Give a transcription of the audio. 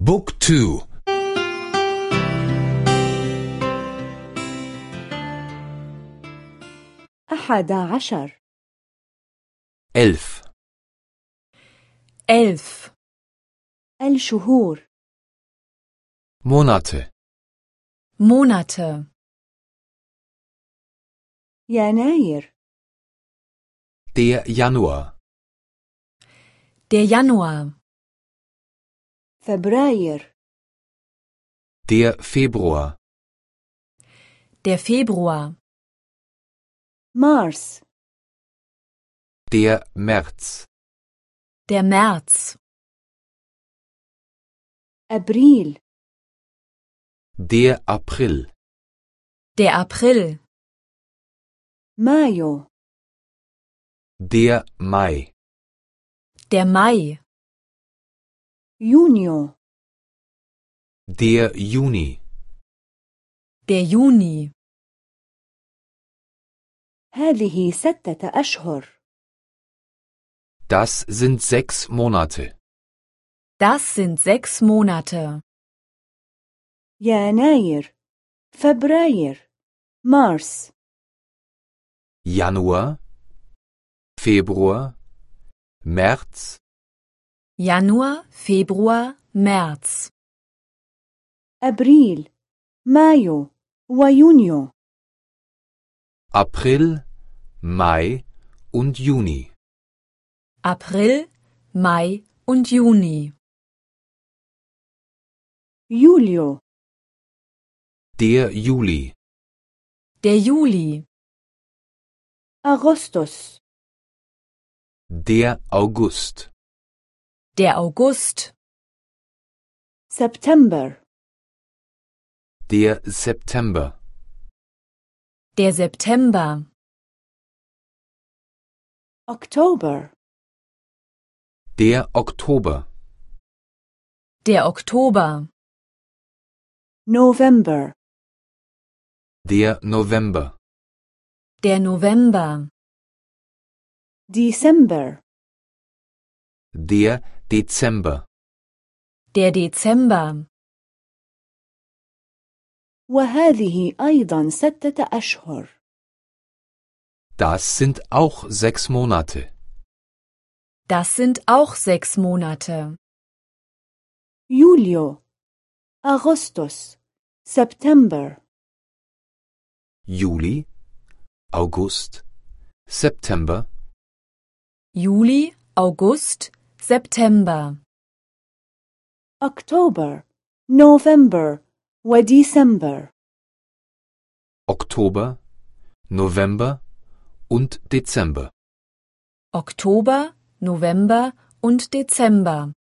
بوك تو. أحد عشر. ألف. ألف. الشهور. مونات موناتي. يناير. der Januar der Januar فبراير Der Februar der Februar, مارس Der März der März, أبريل Der April der April, مايو Der Mai der Mai, يونيو Der Juni der Juni. هذه ستة أشهر Das sind sechs Monate Das sind sechs Monate. يناير فبراير مارس Januar Februar März Januar, Februar, März, أبريل مايو ويونيو April Mai und Juni April, Mai und Juni. يوليو Der Juli Der Juli, أغسطس Der August Der August. September. Der September. Der September. Oktober. Der Oktober. Der Oktober. November. Der November. Der November. Dezember. Der Dezember der Dezember. وهذه أيضا ستة أشهر Das sind auch sechs Monate Das sind auch sechs Monate. يوليو أغسطس سبتمبر Juli August September Juli, August, September, أكتوبر نوفمبر وديسمبر Oktober November und Dezember Oktober, November und Dezember.